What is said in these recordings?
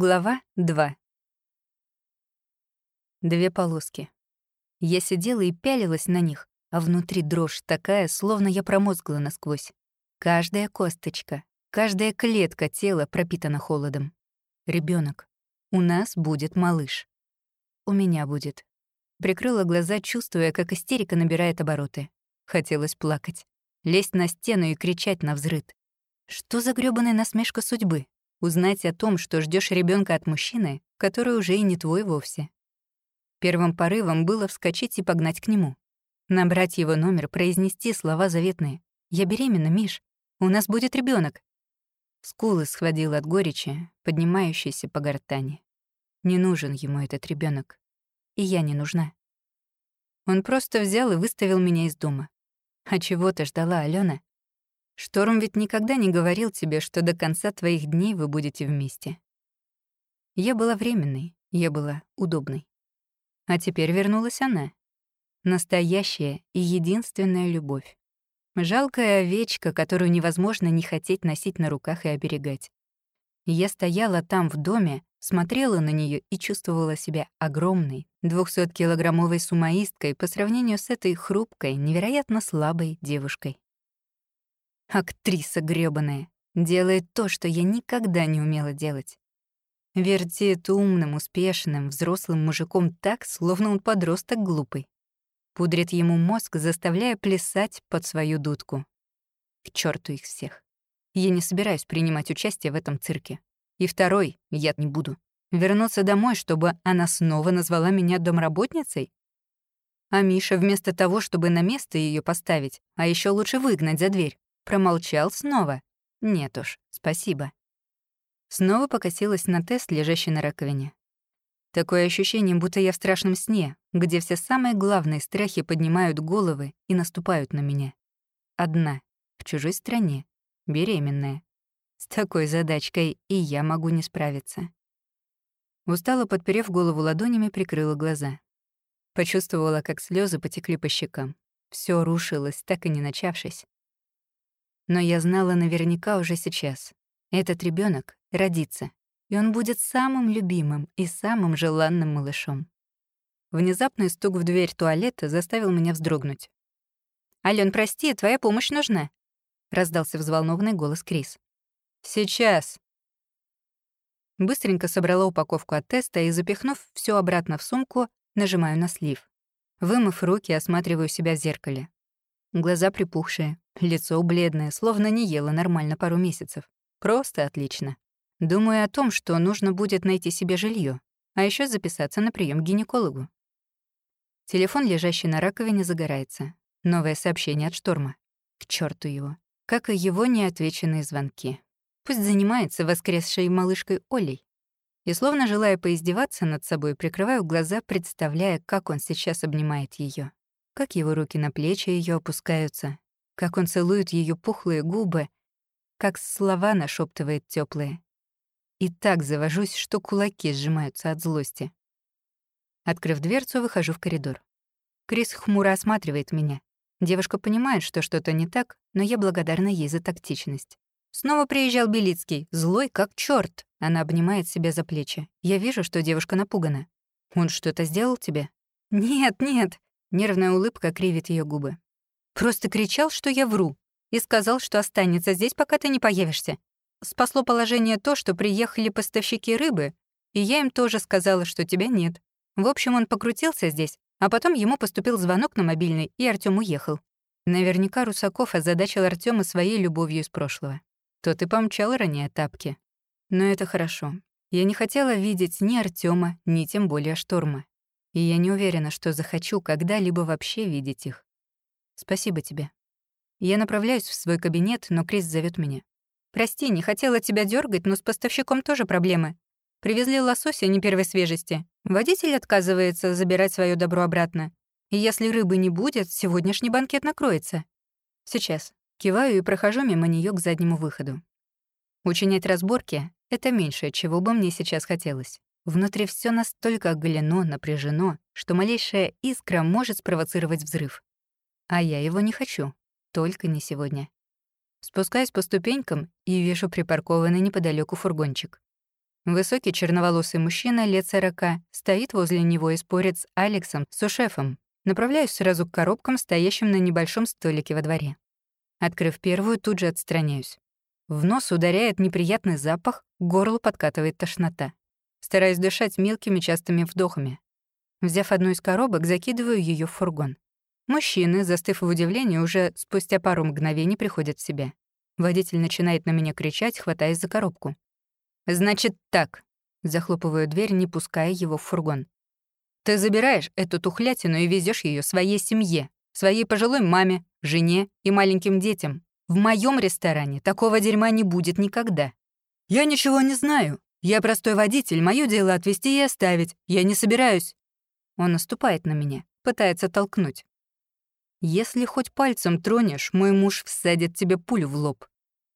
Глава 2. Две полоски. Я сидела и пялилась на них, а внутри дрожь такая, словно я промозгла насквозь. Каждая косточка, каждая клетка тела пропитана холодом. Ребенок. У нас будет малыш. У меня будет. Прикрыла глаза, чувствуя, как истерика набирает обороты. Хотелось плакать, лезть на стену и кричать на взрыд. Что за грёбаная насмешка судьбы? Узнать о том, что ждешь ребенка от мужчины, который уже и не твой вовсе. Первым порывом было вскочить и погнать к нему. Набрать его номер, произнести слова заветные. «Я беременна, Миш. У нас будет ребенок. Скулы схватил от горечи, поднимающейся по гортани. Не нужен ему этот ребенок, И я не нужна. Он просто взял и выставил меня из дома. А чего ты ждала, Алена? Шторм ведь никогда не говорил тебе, что до конца твоих дней вы будете вместе. Я была временной, я была удобной. А теперь вернулась она. Настоящая и единственная любовь. Жалкая овечка, которую невозможно не хотеть носить на руках и оберегать. Я стояла там в доме, смотрела на нее и чувствовала себя огромной, 200-килограммовой сумоисткой по сравнению с этой хрупкой, невероятно слабой девушкой. Актриса грёбаная. Делает то, что я никогда не умела делать. Вертит умным, успешным, взрослым мужиком так, словно он подросток глупый. Пудрит ему мозг, заставляя плясать под свою дудку. К черту их всех. Я не собираюсь принимать участие в этом цирке. И второй я не буду. Вернуться домой, чтобы она снова назвала меня домработницей? А Миша вместо того, чтобы на место ее поставить, а еще лучше выгнать за дверь, Промолчал снова. Нет уж, спасибо. Снова покосилась на тест, лежащий на раковине. Такое ощущение, будто я в страшном сне, где все самые главные страхи поднимают головы и наступают на меня. Одна, в чужой стране, беременная. С такой задачкой и я могу не справиться. Устало подперев голову ладонями, прикрыла глаза. Почувствовала, как слезы потекли по щекам. Все рушилось, так и не начавшись. Но я знала наверняка уже сейчас. Этот ребенок родится, и он будет самым любимым и самым желанным малышом. Внезапный стук в дверь туалета заставил меня вздрогнуть. «Алён, прости, твоя помощь нужна», — раздался взволнованный голос Крис. «Сейчас». Быстренько собрала упаковку от теста и, запихнув все обратно в сумку, нажимаю на слив. Вымыв руки, осматриваю себя в зеркале. Глаза припухшие, лицо бледное, словно не ела нормально пару месяцев. Просто отлично. Думаю о том, что нужно будет найти себе жилье, а еще записаться на прием к гинекологу. Телефон, лежащий на раковине, загорается. Новое сообщение от Шторма. К черту его. Как и его неотвеченные звонки. Пусть занимается воскресшей малышкой Олей. И словно желая поиздеваться над собой, прикрываю глаза, представляя, как он сейчас обнимает ее как его руки на плечи ее опускаются, как он целует ее пухлые губы, как слова нашептывает теплые. И так завожусь, что кулаки сжимаются от злости. Открыв дверцу, выхожу в коридор. Крис хмуро осматривает меня. Девушка понимает, что что-то не так, но я благодарна ей за тактичность. Снова приезжал Белицкий, злой как чёрт. Она обнимает себя за плечи. Я вижу, что девушка напугана. «Он что-то сделал тебе?» «Нет, нет», Нервная улыбка кривит ее губы. «Просто кричал, что я вру, и сказал, что останется здесь, пока ты не появишься. Спасло положение то, что приехали поставщики рыбы, и я им тоже сказала, что тебя нет. В общем, он покрутился здесь, а потом ему поступил звонок на мобильный, и Артём уехал. Наверняка Русаков озадачил Артёма своей любовью из прошлого. Тот и помчал ранее тапки. Но это хорошо. Я не хотела видеть ни Артёма, ни тем более Шторма и я не уверена, что захочу когда-либо вообще видеть их. Спасибо тебе. Я направляюсь в свой кабинет, но Крис зовет меня. «Прости, не хотела тебя дергать, но с поставщиком тоже проблемы. Привезли лосося не первой свежести. Водитель отказывается забирать свое добро обратно. И если рыбы не будет, сегодняшний банкет накроется. Сейчас. Киваю и прохожу мимо нее к заднему выходу. Учинять разборки — это меньшее, чего бы мне сейчас хотелось. Внутри все настолько оголено, напряжено, что малейшая искра может спровоцировать взрыв. А я его не хочу. Только не сегодня. Спускаюсь по ступенькам и вижу припаркованный неподалеку фургончик. Высокий черноволосый мужчина лет сорока стоит возле него и спорит с Алексом, сушефом. Направляюсь сразу к коробкам, стоящим на небольшом столике во дворе. Открыв первую, тут же отстраняюсь. В нос ударяет неприятный запах, к горлу подкатывает тошнота. Стараюсь дышать мелкими частыми вдохами. Взяв одну из коробок, закидываю ее в фургон. Мужчины, застыв в удивлении, уже спустя пару мгновений приходят в себя. Водитель начинает на меня кричать, хватаясь за коробку. «Значит так», — захлопываю дверь, не пуская его в фургон. «Ты забираешь эту тухлятину и везешь ее своей семье, своей пожилой маме, жене и маленьким детям. В моем ресторане такого дерьма не будет никогда. Я ничего не знаю. Я простой водитель, мое дело отвезти и оставить. Я не собираюсь». Он наступает на меня, пытается толкнуть. «Если хоть пальцем тронешь, мой муж всадит тебе пулю в лоб.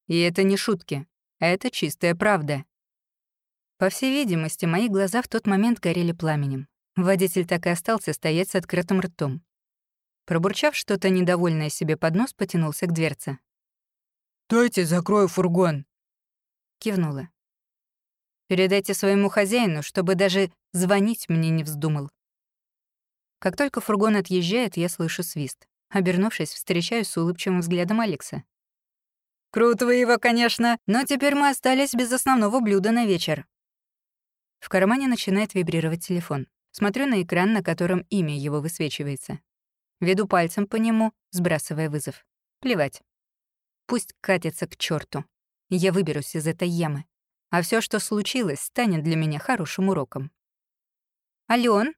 И это не шутки, это чистая правда». По всей видимости, мои глаза в тот момент горели пламенем. Водитель так и остался стоять с открытым ртом. Пробурчав что-то недовольное себе под нос, потянулся к дверце. «Стойте, закрою фургон!» Кивнула. «Передайте своему хозяину, чтобы даже звонить мне не вздумал». Как только фургон отъезжает, я слышу свист. Обернувшись, встречаюсь с улыбчивым взглядом Алекса. «Круто вы его, конечно, но теперь мы остались без основного блюда на вечер. В кармане начинает вибрировать телефон. Смотрю на экран, на котором имя его высвечивается. Веду пальцем по нему, сбрасывая вызов. Плевать. Пусть катится к черту. Я выберусь из этой ямы. А все, что случилось, станет для меня хорошим уроком. «Алён?»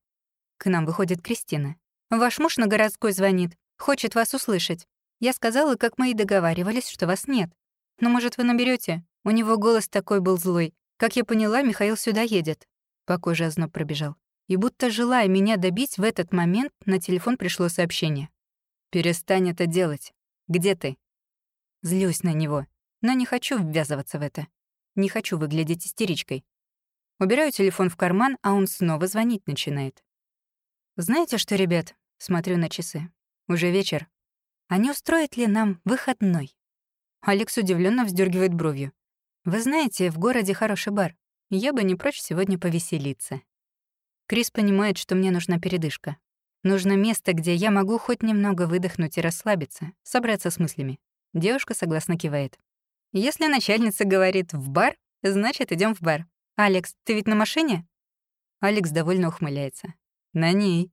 К нам выходит Кристина. «Ваш муж на городской звонит. Хочет вас услышать. Я сказала, как мы и договаривались, что вас нет. Но, может, вы наберете? У него голос такой был злой. Как я поняла, Михаил сюда едет. По коже озноб пробежал. И будто желая меня добить, в этот момент на телефон пришло сообщение. «Перестань это делать. Где ты?» Злюсь на него, но не хочу ввязываться в это. Не хочу выглядеть истеричкой. Убираю телефон в карман, а он снова звонить начинает. «Знаете что, ребят?» Смотрю на часы. Уже вечер. А не устроит ли нам выходной? Алекс удивленно вздергивает бровью. Вы знаете, в городе хороший бар. Я бы не прочь сегодня повеселиться. Крис понимает, что мне нужна передышка. Нужно место, где я могу хоть немного выдохнуть и расслабиться, собраться с мыслями. Девушка согласно кивает. Если начальница говорит «в бар», значит, идем в бар. «Алекс, ты ведь на машине?» Алекс довольно ухмыляется. «На ней».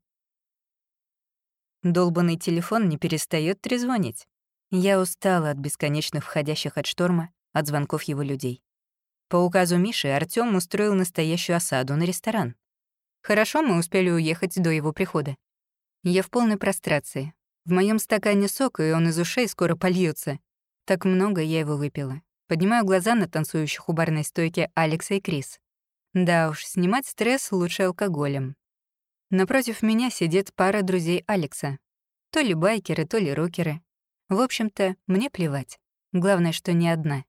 Долбанный телефон не перестает трезвонить. Я устала от бесконечных входящих от шторма, от звонков его людей. По указу Миши Артём устроил настоящую осаду на ресторан. Хорошо мы успели уехать до его прихода. Я в полной прострации. В моем стакане сок, и он из ушей скоро польется. Так много я его выпила. Поднимаю глаза на танцующих у барной стойки Алекса и Крис. Да уж, снимать стресс лучше алкоголем. Напротив меня сидит пара друзей Алекса. То ли байкеры, то ли рокеры. В общем-то, мне плевать. Главное, что не одна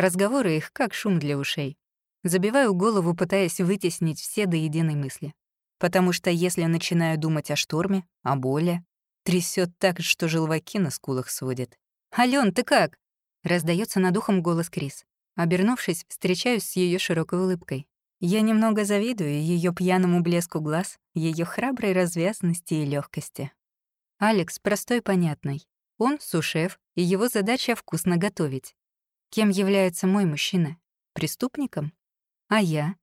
разговоры их как шум для ушей. Забиваю голову, пытаясь вытеснить все до единой мысли. Потому что если начинаю думать о шторме, о боли, трясет так, что желваки на скулах сводят. «Алён, ты как?» — раздается над ухом голос Крис. Обернувшись, встречаюсь с ее широкой улыбкой. Я немного завидую ее пьяному блеску глаз, ее храброй развязности и легкости. Алекс простой понятный. Он сушеф, и его задача вкусно готовить. Кем является мой мужчина? Преступником? А я?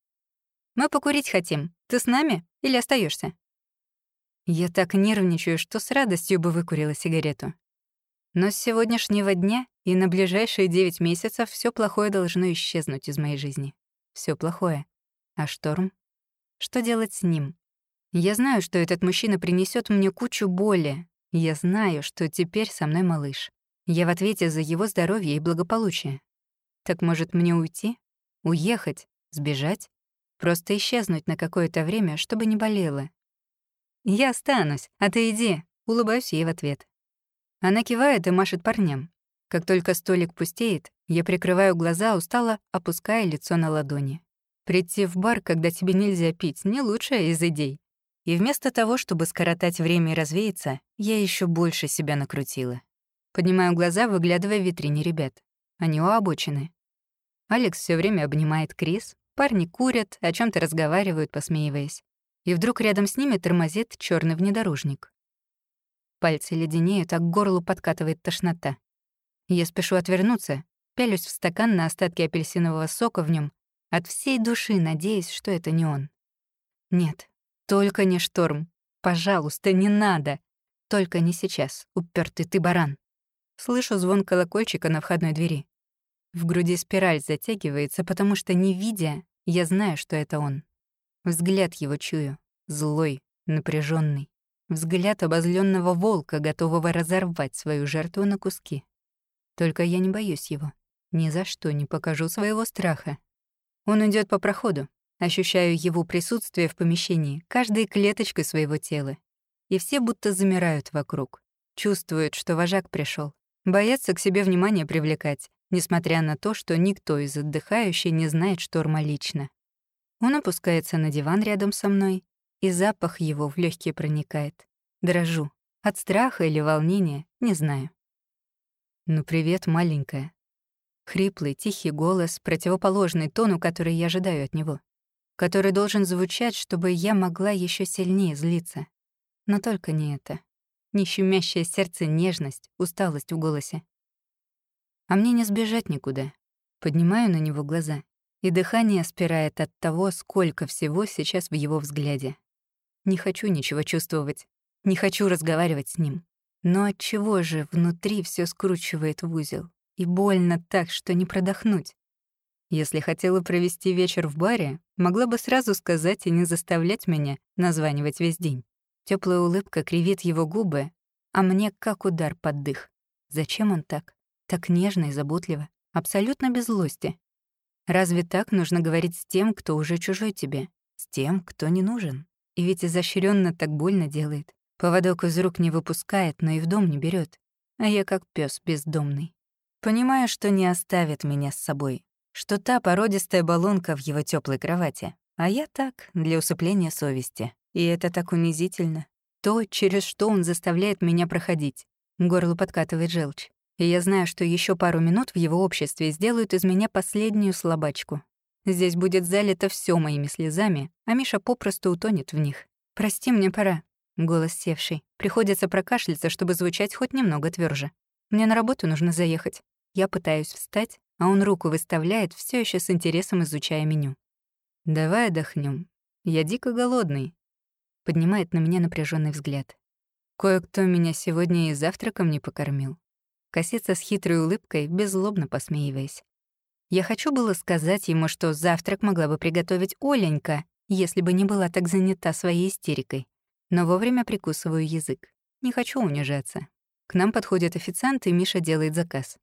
Мы покурить хотим. Ты с нами или остаешься? Я так нервничаю, что с радостью бы выкурила сигарету. Но с сегодняшнего дня и на ближайшие девять месяцев все плохое должно исчезнуть из моей жизни. Все плохое. А шторм? Что делать с ним? Я знаю, что этот мужчина принесет мне кучу боли. Я знаю, что теперь со мной малыш. Я в ответе за его здоровье и благополучие. Так может мне уйти? Уехать? Сбежать? Просто исчезнуть на какое-то время, чтобы не болело? «Я останусь, а ты иди», — улыбаюсь ей в ответ. Она кивает и машет парням. Как только столик пустеет, я прикрываю глаза, устало опуская лицо на ладони. Прийти в бар, когда тебе нельзя пить, не лучшая из идей. И вместо того, чтобы скоротать время и развеяться, я еще больше себя накрутила. Поднимаю глаза, выглядывая в витрине ребят. Они у обочины. Алекс все время обнимает Крис, Парни курят, о чем то разговаривают, посмеиваясь. И вдруг рядом с ними тормозит черный внедорожник. Пальцы леденеют, а к горлу подкатывает тошнота. Я спешу отвернуться, пялюсь в стакан на остатки апельсинового сока в нем, от всей души надеясь, что это не он. Нет, только не шторм. Пожалуйста, не надо. Только не сейчас, упертый ты баран. Слышу звон колокольчика на входной двери. В груди спираль затягивается, потому что, не видя, я знаю, что это он. Взгляд его чую, злой, напряженный. Взгляд обозленного волка, готового разорвать свою жертву на куски. Только я не боюсь его. Ни за что не покажу своего страха. Он идет по проходу. Ощущаю его присутствие в помещении, каждой клеточкой своего тела. И все будто замирают вокруг. Чувствуют, что вожак пришел. Боятся к себе внимание привлекать, несмотря на то, что никто из отдыхающих не знает шторма лично. Он опускается на диван рядом со мной, и запах его в легкие проникает. Дрожу. От страха или волнения, не знаю. «Ну привет, маленькая». Хриплый, тихий голос, противоположный тону, который я ожидаю от него. Который должен звучать, чтобы я могла еще сильнее злиться. Но только не это. Не сердце нежность, усталость в голосе. А мне не сбежать никуда. Поднимаю на него глаза, и дыхание спирает от того, сколько всего сейчас в его взгляде. Не хочу ничего чувствовать, не хочу разговаривать с ним. Но от чего же внутри все скручивает в узел? И больно так, что не продохнуть. Если хотела провести вечер в баре, могла бы сразу сказать и не заставлять меня названивать весь день. Теплая улыбка кривит его губы, а мне как удар под дых. Зачем он так? Так нежно и заботливо, абсолютно без злости. Разве так нужно говорить с тем, кто уже чужой тебе? С тем, кто не нужен? И ведь изощренно так больно делает. Поводок из рук не выпускает, но и в дом не берет. А я как пес бездомный. Понимаю, что не оставит меня с собой. Что та породистая баллонка в его теплой кровати. А я так, для усыпления совести. И это так унизительно. То, через что он заставляет меня проходить. Горло подкатывает желчь и я знаю, что еще пару минут в его обществе сделают из меня последнюю слабачку. Здесь будет залито все моими слезами, а Миша попросту утонет в них. «Прости, мне пора», — голос севший. Приходится прокашляться, чтобы звучать хоть немного тверже. Мне на работу нужно заехать. Я пытаюсь встать, а он руку выставляет, все еще с интересом изучая меню. «Давай отдохнем. Я дико голодный», — поднимает на меня напряженный взгляд. «Кое-кто меня сегодня и завтраком не покормил косится с хитрой улыбкой, беззлобно посмеиваясь. Я хочу было сказать ему, что завтрак могла бы приготовить Оленька, если бы не была так занята своей истерикой. Но вовремя прикусываю язык. Не хочу унижаться. К нам подходит официант, и Миша делает заказ.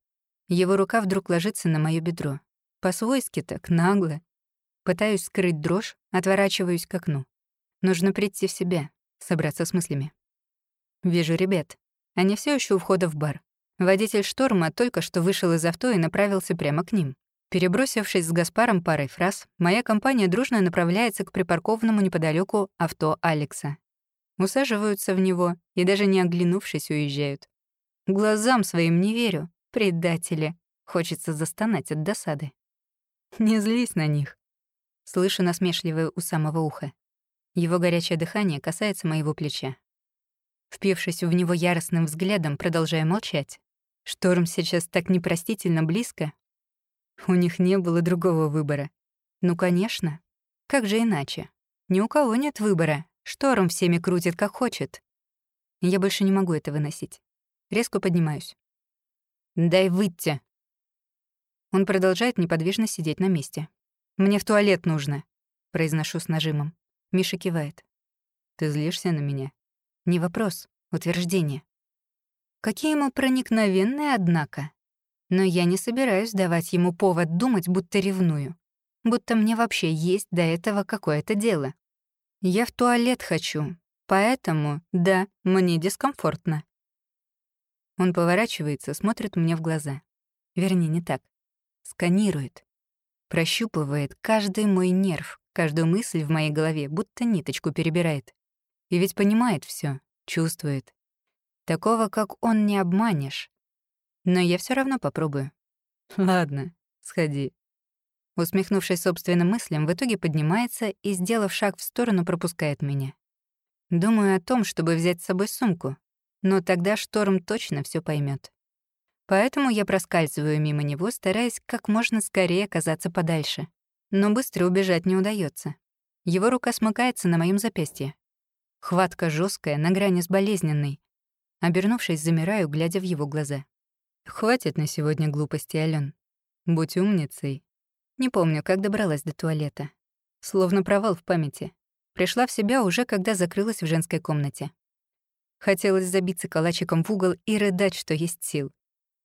Его рука вдруг ложится на моё бедро. По-свойски так, нагло. Пытаюсь скрыть дрожь, отворачиваюсь к окну. Нужно прийти в себя, собраться с мыслями. Вижу ребят. Они все еще у входа в бар. Водитель «Шторма» только что вышел из авто и направился прямо к ним. Перебросившись с Гаспаром парой фраз, моя компания дружно направляется к припаркованному неподалеку авто Алекса. Усаживаются в него и даже не оглянувшись уезжают. Глазам своим не верю. Предатели. Хочется застонать от досады. Не злись на них. Слышу насмешливое у самого уха. Его горячее дыхание касается моего плеча. Впившись в него яростным взглядом, продолжая молчать, Шторм сейчас так непростительно близко. У них не было другого выбора. Ну, конечно. Как же иначе? Ни у кого нет выбора. Шторм всеми крутит, как хочет. Я больше не могу это выносить. Резко поднимаюсь. «Дай выйти!» Он продолжает неподвижно сидеть на месте. «Мне в туалет нужно», — произношу с нажимом. Миша кивает. «Ты злишься на меня?» «Не вопрос, утверждение». Какие мы проникновенные, однако. Но я не собираюсь давать ему повод думать, будто ревную. Будто мне вообще есть до этого какое-то дело. Я в туалет хочу, поэтому, да, мне дискомфортно. Он поворачивается, смотрит мне в глаза. Вернее, не так. Сканирует. Прощупывает каждый мой нерв, каждую мысль в моей голове, будто ниточку перебирает. И ведь понимает все, чувствует. Такого, как он, не обманешь. Но я все равно попробую. Ладно, сходи. Усмехнувшись собственным мыслям, в итоге поднимается и, сделав шаг в сторону, пропускает меня. Думаю о том, чтобы взять с собой сумку, но тогда Шторм точно все поймет. Поэтому я проскальзываю мимо него, стараясь как можно скорее оказаться подальше. Но быстро убежать не удается. Его рука смыкается на моем запястье. Хватка жесткая, на грани с болезненной. Обернувшись, замираю, глядя в его глаза. «Хватит на сегодня глупости, Ален. Будь умницей не помню, как добралась до туалета. Словно провал в памяти. Пришла в себя уже, когда закрылась в женской комнате. Хотелось забиться калачиком в угол и рыдать, что есть сил.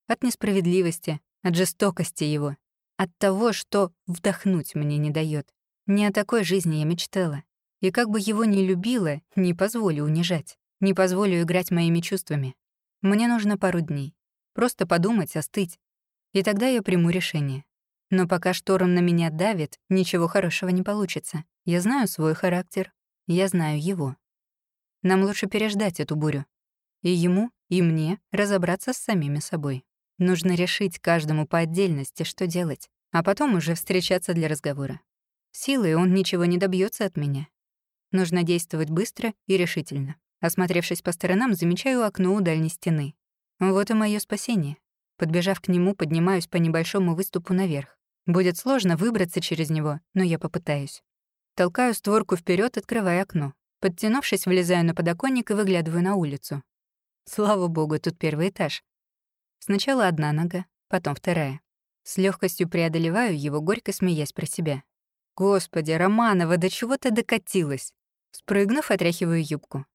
От несправедливости, от жестокости его, от того, что вдохнуть мне не дает. Не о такой жизни я мечтала. И как бы его не любила, не позволю унижать, не позволю играть моими чувствами. Мне нужно пару дней. Просто подумать, остыть. И тогда я приму решение. Но пока шторм на меня давит, ничего хорошего не получится. Я знаю свой характер, я знаю его. Нам лучше переждать эту бурю. И ему, и мне разобраться с самими собой. Нужно решить каждому по отдельности, что делать, а потом уже встречаться для разговора. Силой он ничего не добьется от меня. Нужно действовать быстро и решительно. Осмотревшись по сторонам, замечаю окно у дальней стены. Вот и мое спасение. Подбежав к нему, поднимаюсь по небольшому выступу наверх. Будет сложно выбраться через него, но я попытаюсь. Толкаю створку вперед, открывая окно. Подтянувшись, влезаю на подоконник и выглядываю на улицу. Слава богу, тут первый этаж. Сначала одна нога, потом вторая. С легкостью преодолеваю его, горько смеясь про себя. «Господи, Романова, до чего ты докатилась?» Спрыгнув, отряхиваю юбку.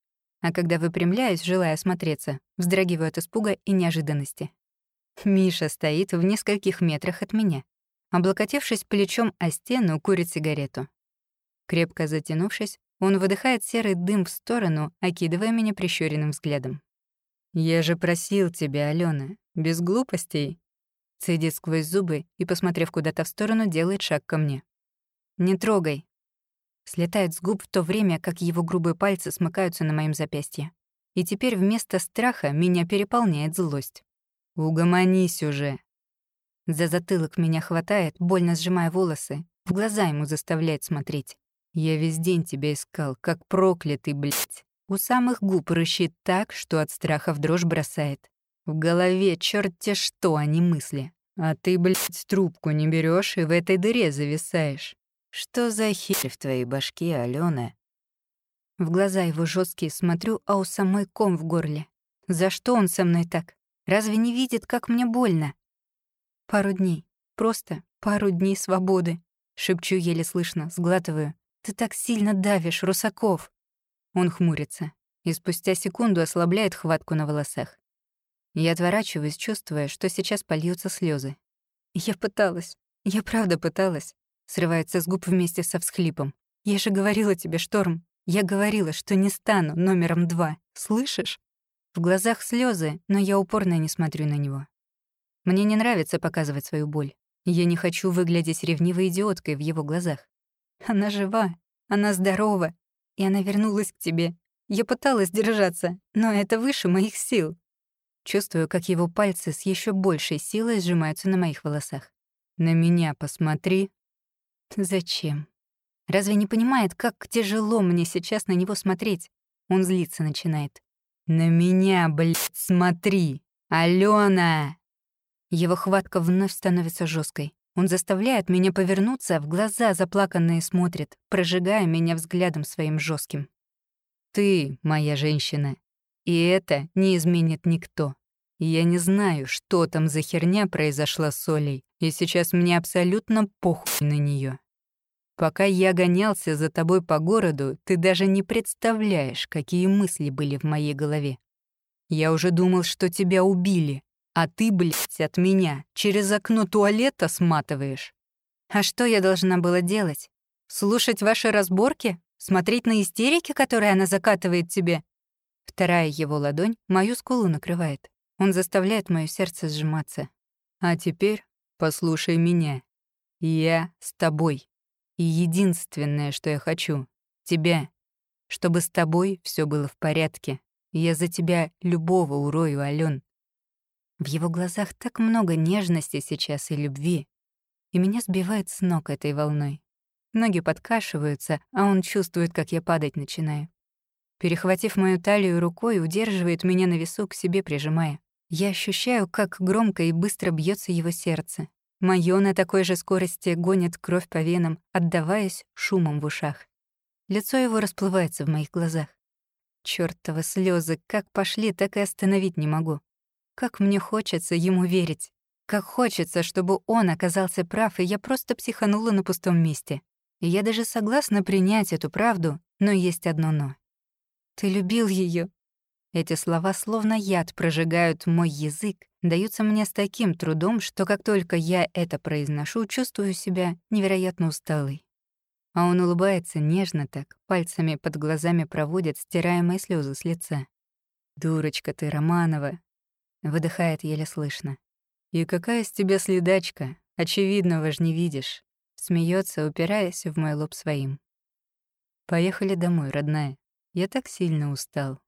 А когда выпрямляюсь, желая осмотреться, вздрагиваю от испуга и неожиданности. Миша стоит в нескольких метрах от меня. Облокотившись плечом о стену, курит сигарету. Крепко затянувшись, он выдыхает серый дым в сторону, окидывая меня прищуренным взглядом. «Я же просил тебя, Алена, без глупостей». Цедит сквозь зубы и, посмотрев куда-то в сторону, делает шаг ко мне. «Не трогай». Слетает с губ в то время, как его грубые пальцы смыкаются на моем запястье. И теперь вместо страха меня переполняет злость. «Угомонись уже!» За затылок меня хватает, больно сжимая волосы, в глаза ему заставляет смотреть. «Я весь день тебя искал, как проклятый, блядь!» У самых губ рычит так, что от страха в дрожь бросает. В голове черт те что, а не мысли. А ты, блядь, трубку не берешь и в этой дыре зависаешь. Что за херь в твоей башке, Алена? В глаза его жесткие смотрю, а у самой ком в горле. За что он со мной так? Разве не видит, как мне больно? Пару дней. Просто пару дней свободы. Шепчу еле слышно, сглатываю. Ты так сильно давишь, Русаков. Он хмурится и спустя секунду ослабляет хватку на волосах. Я отворачиваюсь, чувствуя, что сейчас польются слезы. Я пыталась. Я правда пыталась. Срывается с губ вместе со всхлипом. Я же говорила тебе, Шторм. Я говорила, что не стану номером два. Слышишь? В глазах слезы, но я упорно не смотрю на него. Мне не нравится показывать свою боль. Я не хочу выглядеть ревнивой идиоткой в его глазах. Она жива, она здорова, и она вернулась к тебе. Я пыталась держаться, но это выше моих сил. Чувствую, как его пальцы с еще большей силой сжимаются на моих волосах. На меня посмотри. Зачем? Разве не понимает, как тяжело мне сейчас на него смотреть? Он злиться начинает. «На меня, блядь, смотри! Алена!» Его хватка вновь становится жесткой. Он заставляет меня повернуться, в глаза заплаканные смотрит, прожигая меня взглядом своим жестким. «Ты моя женщина, и это не изменит никто. Я не знаю, что там за херня произошла с Олей, и сейчас мне абсолютно похуй на нее. Пока я гонялся за тобой по городу, ты даже не представляешь, какие мысли были в моей голове. Я уже думал, что тебя убили, а ты, блядь, от меня через окно туалета сматываешь. А что я должна была делать? Слушать ваши разборки? Смотреть на истерики, которые она закатывает тебе? Вторая его ладонь мою скулу накрывает. Он заставляет моё сердце сжиматься. А теперь послушай меня. Я с тобой. И единственное, что я хочу — тебя. Чтобы с тобой все было в порядке. Я за тебя любого урою, Ален. В его глазах так много нежности сейчас и любви. и меня сбивает с ног этой волной. Ноги подкашиваются, а он чувствует, как я падать начинаю. Перехватив мою талию рукой, удерживает меня на весу к себе прижимая. Я ощущаю, как громко и быстро бьется его сердце. Моё на такой же скорости гонит кровь по венам, отдаваясь шумом в ушах. Лицо его расплывается в моих глазах. Чёртовы слезы как пошли, так и остановить не могу. Как мне хочется ему верить. Как хочется, чтобы он оказался прав, и я просто психанула на пустом месте. И я даже согласна принять эту правду, но есть одно «но». «Ты любил ее. Эти слова словно яд прожигают мой язык, даются мне с таким трудом, что как только я это произношу, чувствую себя невероятно усталой. А он улыбается нежно так, пальцами под глазами проводит, стирая мои слезы с лица. «Дурочка ты, Романова!» — выдыхает еле слышно. «И какая с тебя следачка? Очевидного ж не видишь!» Смеется, упираясь в мой лоб своим. «Поехали домой, родная. Я так сильно устал.